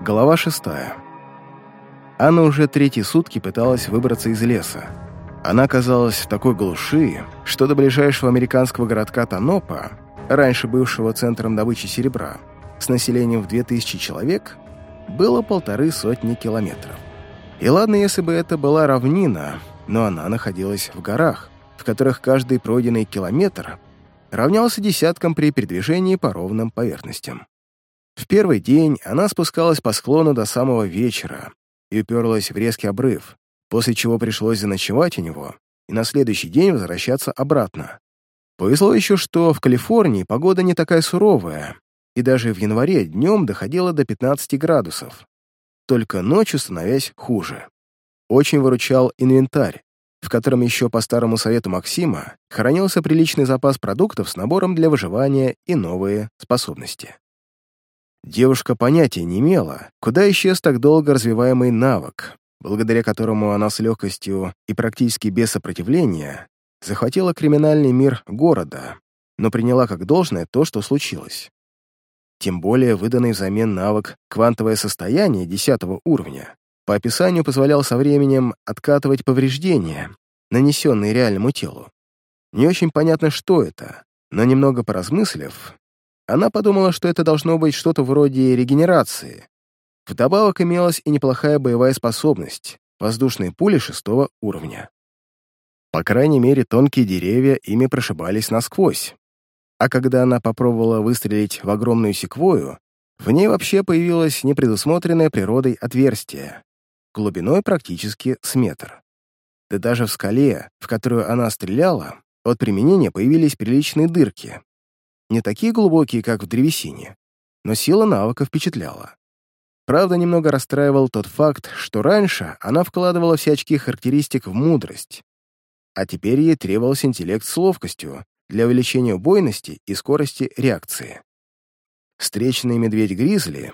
Глава шестая. Анна уже третьи сутки пыталась выбраться из леса. Она оказалась в такой глуши, что до ближайшего американского городка Танопа, раньше бывшего центром добычи серебра, с населением в 2000 человек, было полторы сотни километров. И ладно, если бы это была равнина, но она находилась в горах, в которых каждый пройденный километр равнялся десяткам при передвижении по ровным поверхностям. В первый день она спускалась по склону до самого вечера и уперлась в резкий обрыв, после чего пришлось заночевать у него и на следующий день возвращаться обратно. Повезло еще, что в Калифорнии погода не такая суровая, и даже в январе днем доходила до 15 градусов, только ночью становясь хуже. Очень выручал инвентарь, в котором еще по старому совету Максима хранился приличный запас продуктов с набором для выживания и новые способности. Девушка понятия не имела, куда исчез так долго развиваемый навык, благодаря которому она с легкостью и практически без сопротивления захватила криминальный мир города, но приняла как должное то, что случилось. Тем более выданный взамен навык «квантовое состояние» десятого уровня по описанию позволял со временем откатывать повреждения, нанесенные реальному телу. Не очень понятно, что это, но немного поразмыслив, она подумала, что это должно быть что-то вроде регенерации. Вдобавок имелась и неплохая боевая способность — воздушные пули шестого уровня. По крайней мере, тонкие деревья ими прошибались насквозь. А когда она попробовала выстрелить в огромную секвою, в ней вообще появилось непредусмотренное природой отверстие, глубиной практически с метр. Да даже в скале, в которую она стреляла, от применения появились приличные дырки, не такие глубокие, как в древесине, но сила навыка впечатляла. Правда, немного расстраивал тот факт, что раньше она вкладывала все характеристик в мудрость, а теперь ей требовался интеллект с ловкостью для увеличения убойности и скорости реакции. Встречный медведь-гризли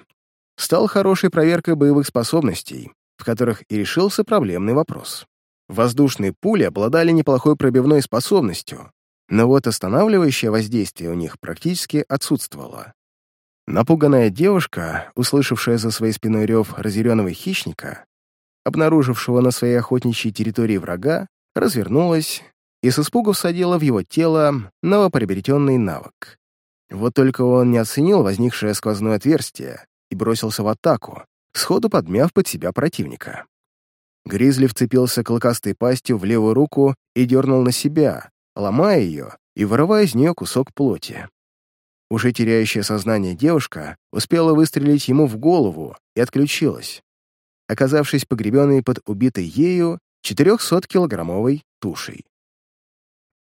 стал хорошей проверкой боевых способностей, в которых и решился проблемный вопрос. Воздушные пули обладали неплохой пробивной способностью, но вот останавливающее воздействие у них практически отсутствовало. Напуганная девушка, услышавшая за своей спиной рев разъяренного хищника, обнаружившего на своей охотничьей территории врага, развернулась и с испугу всадила в его тело новоприобретенный навык. Вот только он не оценил возникшее сквозное отверстие и бросился в атаку, сходу подмяв под себя противника. Гризли вцепился клыкастой пастью в левую руку и дернул на себя, ломая ее и вырывая из нее кусок плоти. Уже теряющая сознание девушка успела выстрелить ему в голову и отключилась, оказавшись погребенной под убитой ею 400-килограммовой тушей.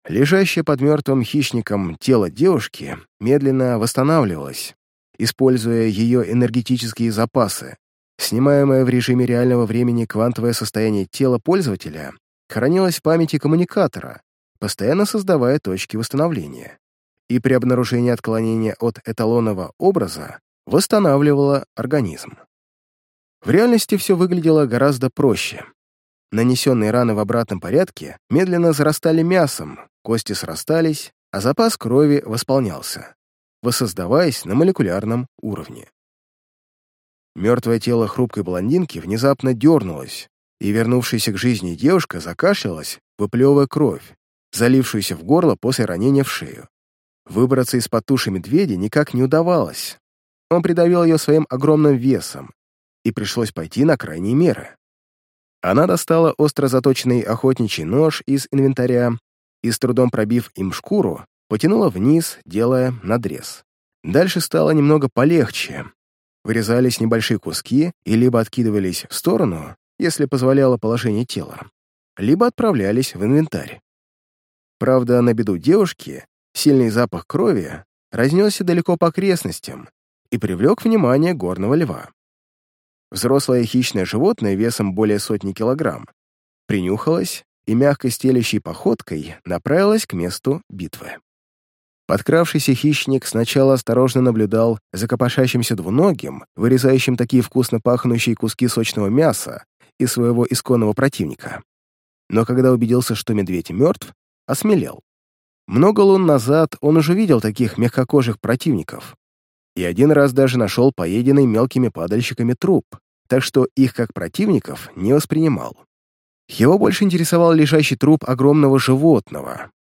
Лежащее под мертвым хищником тело девушки медленно восстанавливалось, используя ее энергетические запасы. Снимаемое в режиме реального времени квантовое состояние тела пользователя хранилось в памяти коммуникатора, постоянно создавая точки восстановления. И при обнаружении отклонения от эталонного образа восстанавливала организм. В реальности все выглядело гораздо проще. Нанесенные раны в обратном порядке медленно зарастали мясом, кости срастались, а запас крови восполнялся, воссоздаваясь на молекулярном уровне. Мертвое тело хрупкой блондинки внезапно дернулось, и вернувшаяся к жизни девушка закашлялась, выплевывая кровь, залившуюся в горло после ранения в шею. Выбраться из-под туши медведя никак не удавалось. Он придавил ее своим огромным весом, и пришлось пойти на крайние меры. Она достала остро заточенный охотничий нож из инвентаря и, с трудом пробив им шкуру, потянула вниз, делая надрез. Дальше стало немного полегче. Вырезались небольшие куски и либо откидывались в сторону, если позволяло положение тела, либо отправлялись в инвентарь. Правда, на беду девушки сильный запах крови разнесся далеко по окрестностям и привлек внимание горного льва. Взрослое хищное животное весом более сотни килограмм принюхалось и мягкой стелящей походкой направилось к месту битвы. Подкравшийся хищник сначала осторожно наблюдал за копошащимся двуногим, вырезающим такие вкусно пахнущие куски сочного мяса из своего исконного противника. Но когда убедился, что медведь мертв, осмелел. Много лун назад он уже видел таких мягкокожих противников. и один раз даже нашел поеденный мелкими падальщиками труп, так что их как противников не воспринимал. Его больше интересовал лежащий труп огромного животного.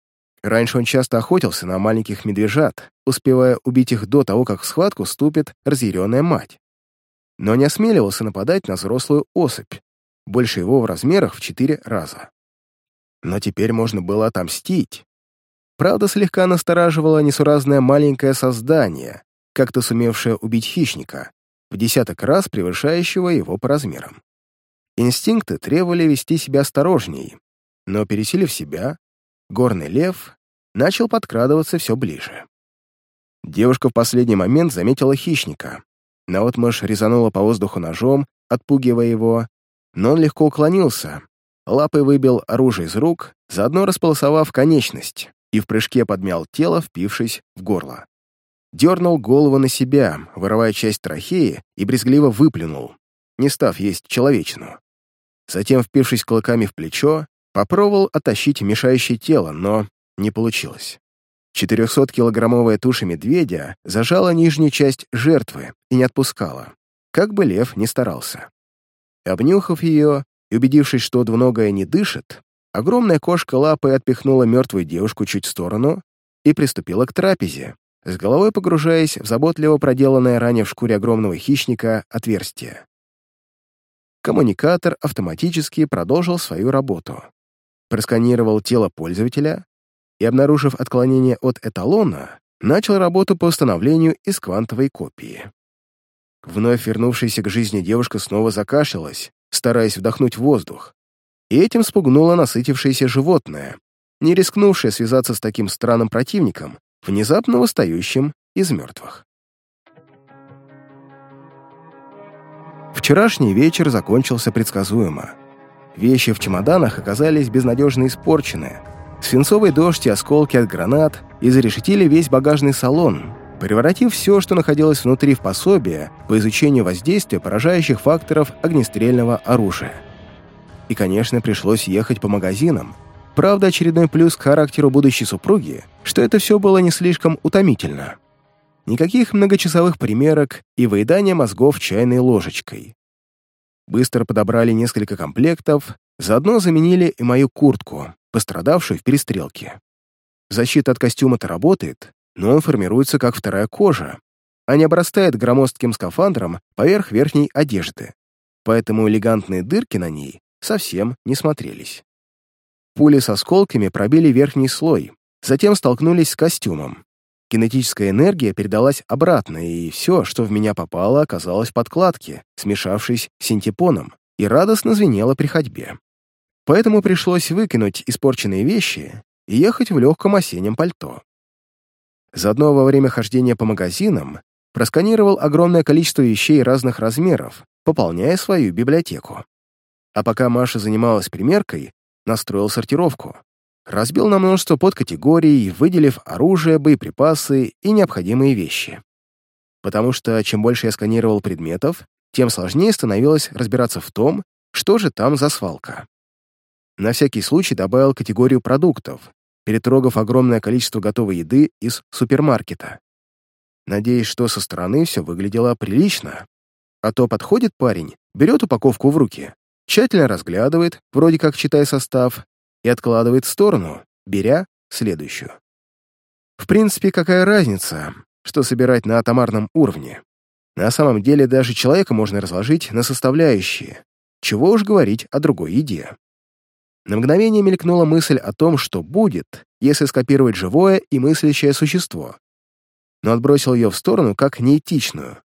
Раньше он часто охотился на маленьких медвежат, успевая убить их до того, как в схватку ступит разъяренная мать. Но не осмеливался нападать на взрослую особь, больше его в размерах в четыре раза. Но теперь можно было отомстить. Правда, слегка настораживало несуразное маленькое создание, как-то сумевшее убить хищника, в десяток раз превышающего его по размерам. Инстинкты требовали вести себя осторожней, но, пересилив себя, горный лев начал подкрадываться все ближе. Девушка в последний момент заметила хищника. Наотмашь резанула по воздуху ножом, отпугивая его, но он легко уклонился, лапой выбил оружие из рук, заодно располосовав конечность, и в прыжке подмял тело, впившись в горло. Дернул голову на себя, вырывая часть трахеи, и брезгливо выплюнул, не став есть человечину. Затем, впившись клыками в плечо, попробовал оттащить мешающее тело, но не получилось. 400-килограммовая туша медведя зажала нижнюю часть жертвы и не отпускала, как бы лев ни старался. Обнюхав ее и убедившись, что двуногая не дышит, огромная кошка лапой отпихнула мертвую девушку чуть в сторону и приступила к трапезе, с головой погружаясь в заботливо проделанное ранее в шкуре огромного хищника отверстие коммуникатор автоматически продолжил свою работу. Просканировал тело пользователя и, обнаружив отклонение от эталона, начал работу по установлению из квантовой копии. Вновь вернувшаяся к жизни девушка снова закашлялась, стараясь вдохнуть воздух, и этим спугнуло насытившееся животное, не рискнувшее связаться с таким странным противником, внезапно восстающим из мертвых. Вчерашний вечер закончился предсказуемо. Вещи в чемоданах оказались безнадежно испорчены. Свинцовый дождь и осколки от гранат изрешетили весь багажный салон, превратив все, что находилось внутри в пособие по изучению воздействия поражающих факторов огнестрельного оружия. И, конечно, пришлось ехать по магазинам. Правда, очередной плюс к характеру будущей супруги, что это все было не слишком утомительно. Никаких многочасовых примерок и выедания мозгов чайной ложечкой. Быстро подобрали несколько комплектов, заодно заменили и мою куртку, пострадавшую в перестрелке. Защита от костюма-то работает, но он формируется как вторая кожа, а не обрастает громоздким скафандром поверх верхней одежды, поэтому элегантные дырки на ней совсем не смотрелись. Пули с осколками пробили верхний слой, затем столкнулись с костюмом, Кинетическая энергия передалась обратно, и все, что в меня попало, оказалось в подкладке, смешавшись с синтепоном, и радостно звенело при ходьбе. Поэтому пришлось выкинуть испорченные вещи и ехать в легком осеннем пальто. Заодно во время хождения по магазинам просканировал огромное количество вещей разных размеров, пополняя свою библиотеку. А пока Маша занималась примеркой, настроил сортировку разбил на множество подкатегорий, выделив оружие, боеприпасы и необходимые вещи. Потому что чем больше я сканировал предметов, тем сложнее становилось разбираться в том, что же там за свалка. На всякий случай добавил категорию продуктов, перетрогав огромное количество готовой еды из супермаркета. Надеюсь, что со стороны все выглядело прилично. А то подходит парень, берет упаковку в руки, тщательно разглядывает, вроде как читая состав, и откладывает в сторону, беря следующую. В принципе, какая разница, что собирать на атомарном уровне? На самом деле даже человека можно разложить на составляющие, чего уж говорить о другой еде. На мгновение мелькнула мысль о том, что будет, если скопировать живое и мыслящее существо, но отбросил ее в сторону как неэтичную.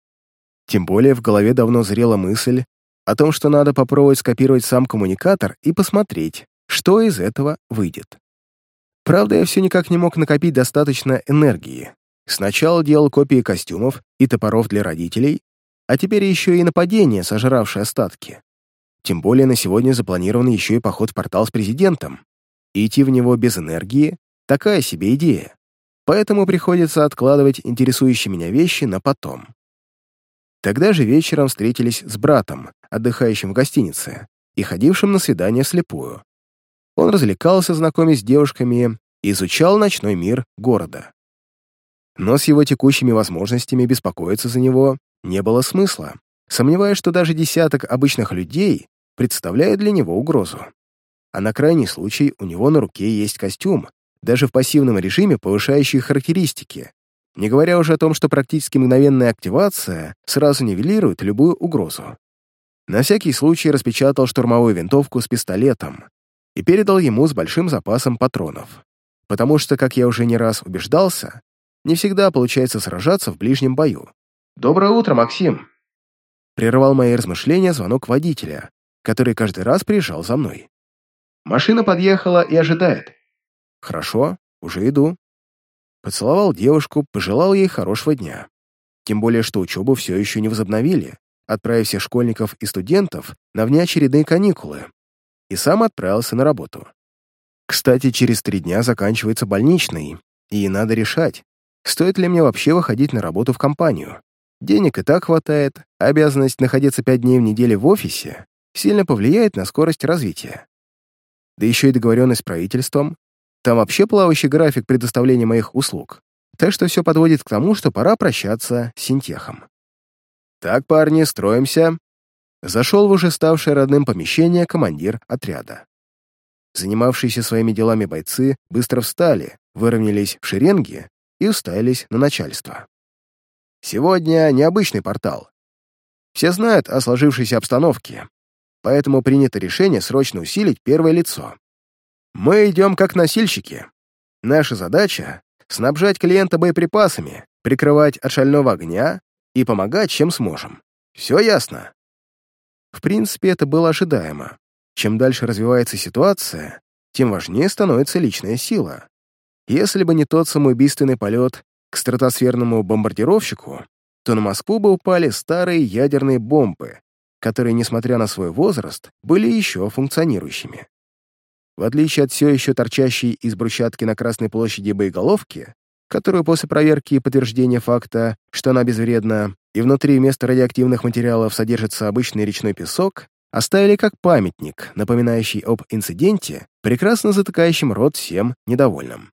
Тем более в голове давно зрела мысль о том, что надо попробовать скопировать сам коммуникатор и посмотреть, что из этого выйдет. Правда, я все никак не мог накопить достаточно энергии. Сначала делал копии костюмов и топоров для родителей, а теперь еще и нападение, сожравшее остатки. Тем более на сегодня запланирован еще и поход в портал с президентом. Идти в него без энергии — такая себе идея. Поэтому приходится откладывать интересующие меня вещи на потом. Тогда же вечером встретились с братом, отдыхающим в гостинице, и ходившим на свидание вслепую. Он развлекался, знакомясь с девушками, и изучал ночной мир города. Но с его текущими возможностями беспокоиться за него не было смысла, сомневаясь, что даже десяток обычных людей представляет для него угрозу. А на крайний случай у него на руке есть костюм, даже в пассивном режиме повышающий характеристики, не говоря уже о том, что практически мгновенная активация сразу нивелирует любую угрозу. На всякий случай распечатал штурмовую винтовку с пистолетом и передал ему с большим запасом патронов. Потому что, как я уже не раз убеждался, не всегда получается сражаться в ближнем бою. «Доброе утро, Максим!» Прервал мои размышления звонок водителя, который каждый раз приезжал за мной. «Машина подъехала и ожидает». «Хорошо, уже иду». Поцеловал девушку, пожелал ей хорошего дня. Тем более, что учебу все еще не возобновили, отправив всех школьников и студентов на внеочередные каникулы, и сам отправился на работу. Кстати, через три дня заканчивается больничный, и надо решать, стоит ли мне вообще выходить на работу в компанию. Денег и так хватает, а обязанность находиться пять дней в неделю в офисе сильно повлияет на скорость развития. Да еще и договоренность с правительством. Там вообще плавающий график предоставления моих услуг. Так что все подводит к тому, что пора прощаться с синтехом. «Так, парни, строимся», Зашел в уже ставшее родным помещение командир отряда. Занимавшиеся своими делами бойцы быстро встали, выровнялись в шеренги и уставились на начальство. Сегодня необычный портал. Все знают о сложившейся обстановке, поэтому принято решение срочно усилить первое лицо. Мы идем как носильщики. Наша задача — снабжать клиента боеприпасами, прикрывать от шального огня и помогать, чем сможем. Все ясно? В принципе, это было ожидаемо. Чем дальше развивается ситуация, тем важнее становится личная сила. Если бы не тот самоубийственный полет к стратосферному бомбардировщику, то на Москву бы упали старые ядерные бомбы, которые, несмотря на свой возраст, были еще функционирующими. В отличие от все еще торчащей из брусчатки на Красной площади боеголовки, которую после проверки и подтверждения факта, что она безвредна, и внутри вместо радиоактивных материалов содержится обычный речной песок, оставили как памятник, напоминающий об инциденте, прекрасно затыкающим рот всем недовольным.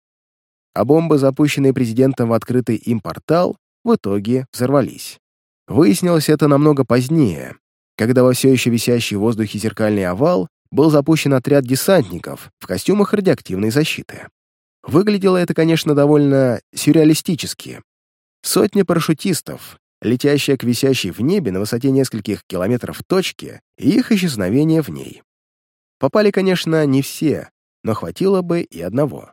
А бомбы, запущенные президентом в открытый им портал, в итоге взорвались. Выяснилось это намного позднее, когда во все еще висящий в воздухе зеркальный овал был запущен отряд десантников в костюмах радиоактивной защиты. Выглядело это, конечно, довольно сюрреалистически. Сотни парашютистов, летящая к висящей в небе на высоте нескольких километров точке и их исчезновение в ней. Попали, конечно, не все, но хватило бы и одного.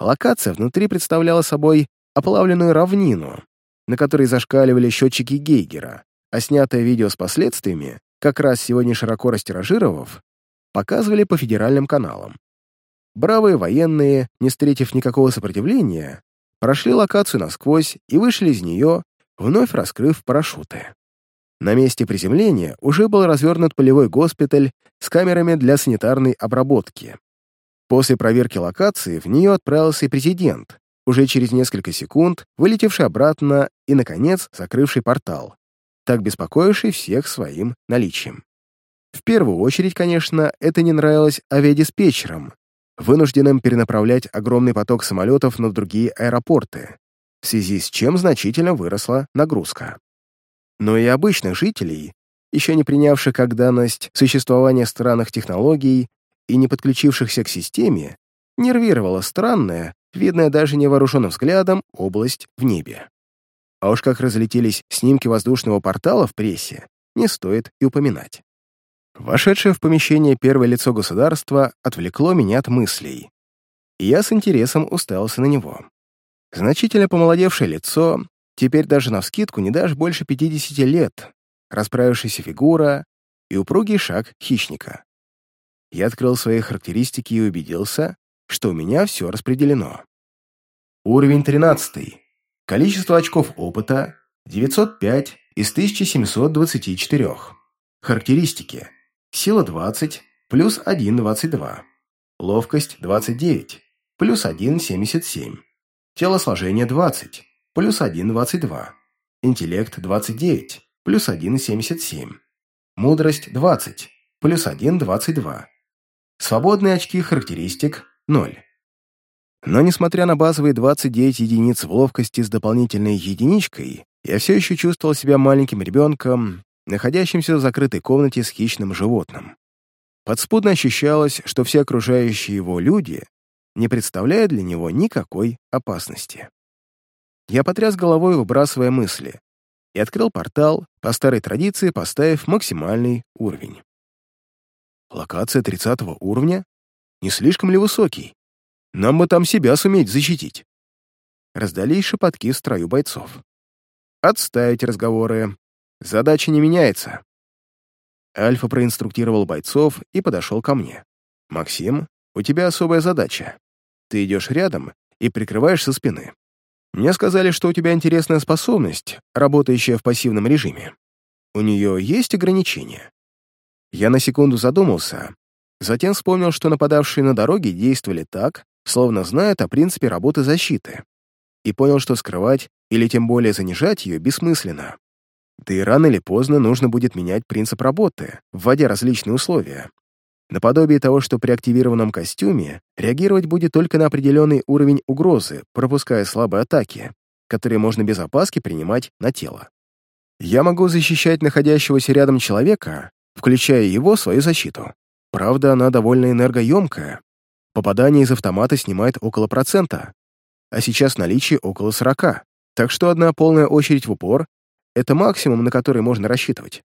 Локация внутри представляла собой оплавленную равнину, на которой зашкаливали счетчики Гейгера, а снятое видео с последствиями, как раз сегодня широко растиражировав, показывали по федеральным каналам. Бравые военные, не встретив никакого сопротивления, прошли локацию насквозь и вышли из нее, вновь раскрыв парашюты. На месте приземления уже был развернут полевой госпиталь с камерами для санитарной обработки. После проверки локации в нее отправился и президент, уже через несколько секунд вылетевший обратно и, наконец, закрывший портал, так беспокоивший всех своим наличием. В первую очередь, конечно, это не нравилось авиадиспетчерам, вынужденным перенаправлять огромный поток самолетов на другие аэропорты, в связи с чем значительно выросла нагрузка. Но и обычных жителей, еще не принявших как данность существование странных технологий и не подключившихся к системе, нервировала странная, видная даже невооруженным взглядом, область в небе. А уж как разлетелись снимки воздушного портала в прессе, не стоит и упоминать. Вошедшее в помещение первое лицо государства отвлекло меня от мыслей, и я с интересом уставился на него. Значительно помолодевшее лицо, теперь даже навскидку не дашь больше 50 лет, расправившаяся фигура и упругий шаг хищника. Я открыл свои характеристики и убедился, что у меня все распределено. Уровень 13. Количество очков опыта 905 из 1724. Характеристики. Сила 20, плюс 1, 22. Ловкость 29, плюс 1, 77. Телосложение 20, плюс 1, 22. Интеллект 29, плюс 1, 77. Мудрость 20, плюс 1, 22. Свободные очки характеристик 0. Но, несмотря на базовые 29 единиц в ловкости с дополнительной единичкой, я все еще чувствовал себя маленьким ребенком, находящимся в закрытой комнате с хищным животным. Подспудно ощущалось, что все окружающие его люди не представляют для него никакой опасности. Я потряс головой, выбрасывая мысли, и открыл портал, по старой традиции поставив максимальный уровень. Локация 30 уровня? Не слишком ли высокий? Нам бы там себя суметь защитить. Раздались шепотки в строю бойцов. Отставить разговоры. Задача не меняется. Альфа проинструктировал бойцов и подошел ко мне. «Максим, у тебя особая задача. Ты идешь рядом и прикрываешь со спины. Мне сказали, что у тебя интересная способность, работающая в пассивном режиме. У нее есть ограничения?» Я на секунду задумался, затем вспомнил, что нападавшие на дороге действовали так, словно знают о принципе работы защиты, и понял, что скрывать или тем более занижать ее бессмысленно. Да и рано или поздно нужно будет менять принцип работы, вводя различные условия. Наподобие того, что при активированном костюме реагировать будет только на определенный уровень угрозы, пропуская слабые атаки, которые можно без опаски принимать на тело. Я могу защищать находящегося рядом человека, включая его свою защиту. Правда, она довольно энергоемкая. Попадание из автомата снимает около процента, а сейчас наличие около 40. Так что одна полная очередь в упор — это максимум, на который можно рассчитывать.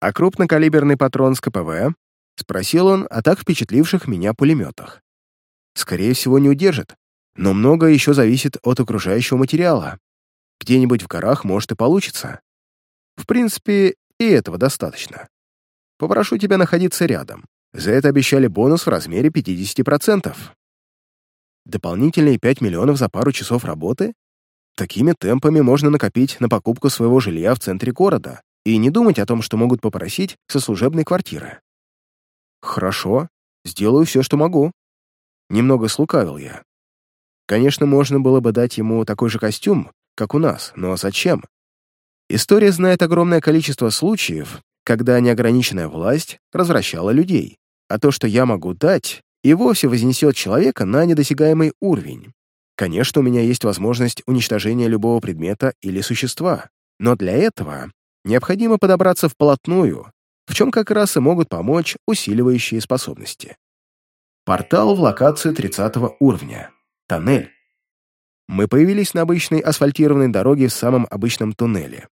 А крупнокалиберный патрон с КПВ? Спросил он о так впечатливших меня пулеметах. Скорее всего, не удержит, но многое еще зависит от окружающего материала. Где-нибудь в горах может и получится. В принципе, и этого достаточно. Попрошу тебя находиться рядом. За это обещали бонус в размере 50%. Дополнительные 5 миллионов за пару часов работы? Такими темпами можно накопить на покупку своего жилья в центре города и не думать о том, что могут попросить со служебной квартиры. Хорошо, сделаю все, что могу. Немного слукавил я. Конечно, можно было бы дать ему такой же костюм, как у нас, но зачем? История знает огромное количество случаев, когда неограниченная власть развращала людей, а то, что я могу дать, и вовсе вознесет человека на недосягаемый уровень. Конечно, у меня есть возможность уничтожения любого предмета или существа, но для этого необходимо подобраться вплотную, в чем как раз и могут помочь усиливающие способности. Портал в локации 30 уровня. Тоннель. Мы появились на обычной асфальтированной дороге в самом обычном туннеле.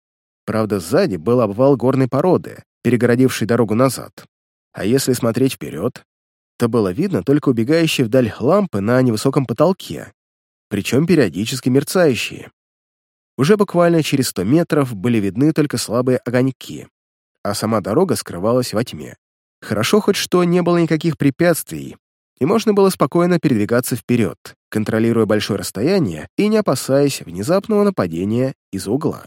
Правда, сзади был обвал горной породы, перегородивший дорогу назад. А если смотреть вперед, то было видно только убегающие вдаль лампы на невысоком потолке, причем периодически мерцающие. Уже буквально через 100 метров были видны только слабые огоньки, а сама дорога скрывалась во тьме. Хорошо хоть что не было никаких препятствий, и можно было спокойно передвигаться вперед, контролируя большое расстояние и не опасаясь внезапного нападения из угла.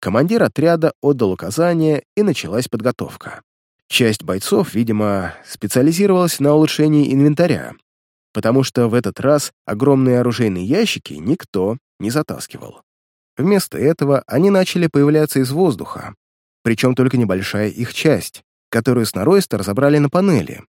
Командир отряда отдал указания, и началась подготовка. Часть бойцов, видимо, специализировалась на улучшении инвентаря, потому что в этот раз огромные оружейные ящики никто не затаскивал. Вместо этого они начали появляться из воздуха, причем только небольшая их часть, которую сноровисто разобрали на панели,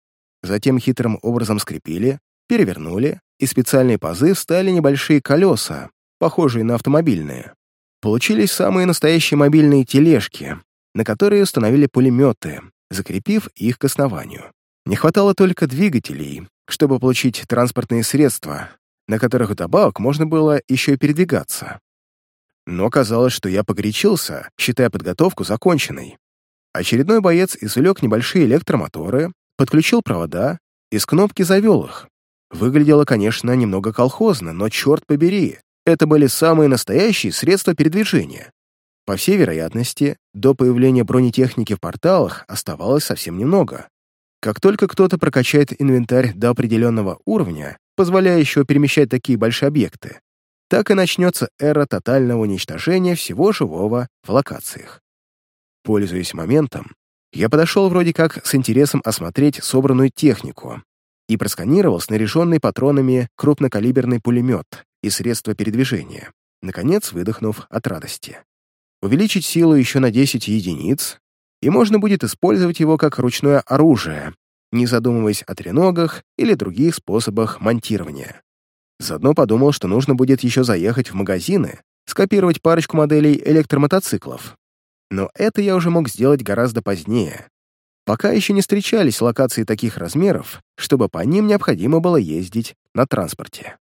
затем хитрым образом скрепили, перевернули, и специальные пазы встали небольшие колеса, похожие на автомобильные. Получились самые настоящие мобильные тележки, на которые установили пулеметы, закрепив их к основанию. Не хватало только двигателей, чтобы получить транспортные средства, на которых вдобавок можно было еще и передвигаться. Но казалось, что я погорячился, считая подготовку законченной. Очередной боец извлек небольшие электромоторы, подключил провода и с кнопки завел их. Выглядело, конечно, немного колхозно, но черт побери, это были самые настоящие средства передвижения. По всей вероятности, до появления бронетехники в порталах оставалось совсем немного. Как только кто-то прокачает инвентарь до определенного уровня, позволяющего перемещать такие большие объекты, так и начнется эра тотального уничтожения всего живого в локациях. Пользуясь моментом, я подошел вроде как с интересом осмотреть собранную технику и просканировал снаряженный патронами крупнокалиберный пулемет, и средства передвижения, наконец выдохнув от радости. Увеличить силу еще на 10 единиц, и можно будет использовать его как ручное оружие, не задумываясь о треногах или других способах монтирования. Заодно подумал, что нужно будет еще заехать в магазины, скопировать парочку моделей электромотоциклов. Но это я уже мог сделать гораздо позднее. Пока еще не встречались локации таких размеров, чтобы по ним необходимо было ездить на транспорте.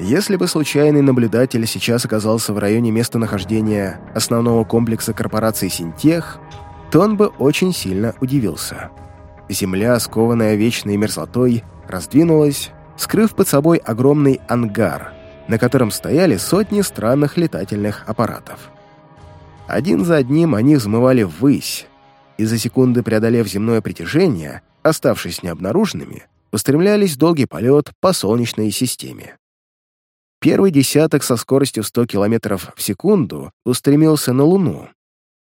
Если бы случайный наблюдатель сейчас оказался в районе местонахождения основного комплекса корпорации «Синтех», то он бы очень сильно удивился. Земля, скованная вечной мерзлотой, раздвинулась, скрыв под собой огромный ангар, на котором стояли сотни странных летательных аппаратов. Один за одним они взмывали ввысь, и за секунды преодолев земное притяжение, оставшись необнаруженными, устремлялись в долгий полет по Солнечной системе. Первый десяток со скоростью 100 км в секунду устремился на Луну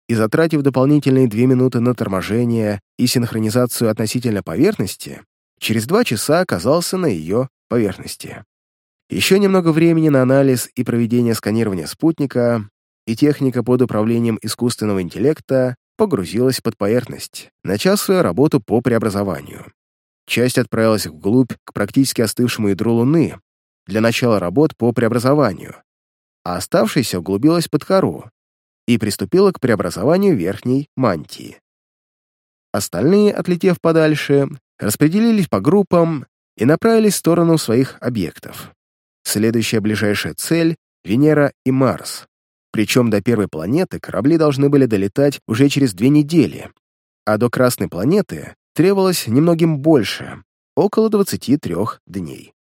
и, затратив дополнительные две минуты на торможение и синхронизацию относительно поверхности, через два часа оказался на ее поверхности. Еще немного времени на анализ и проведение сканирования спутника, и техника под управлением искусственного интеллекта погрузилась под поверхность, начав свою работу по преобразованию. Часть отправилась вглубь к практически остывшему ядру Луны, для начала работ по преобразованию, а оставшаяся углубилась под кору и приступила к преобразованию верхней мантии. Остальные, отлетев подальше, распределились по группам и направились в сторону своих объектов. Следующая ближайшая цель — Венера и Марс. Причем до первой планеты корабли должны были долетать уже через две недели, а до Красной планеты требовалось немногим больше — около 23 дней.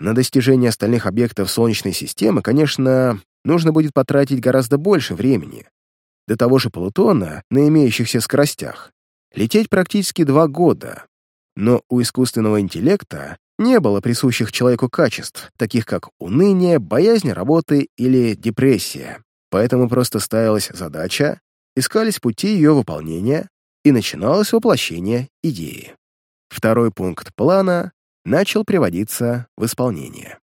На достижение остальных объектов Солнечной системы, конечно, нужно будет потратить гораздо больше времени. До того же Плутона, на имеющихся скоростях, лететь практически два года. Но у искусственного интеллекта не было присущих человеку качеств, таких как уныние, боязнь работы или депрессия. Поэтому просто ставилась задача, искались пути ее выполнения, и начиналось воплощение идеи. Второй пункт плана начал приводиться в исполнение.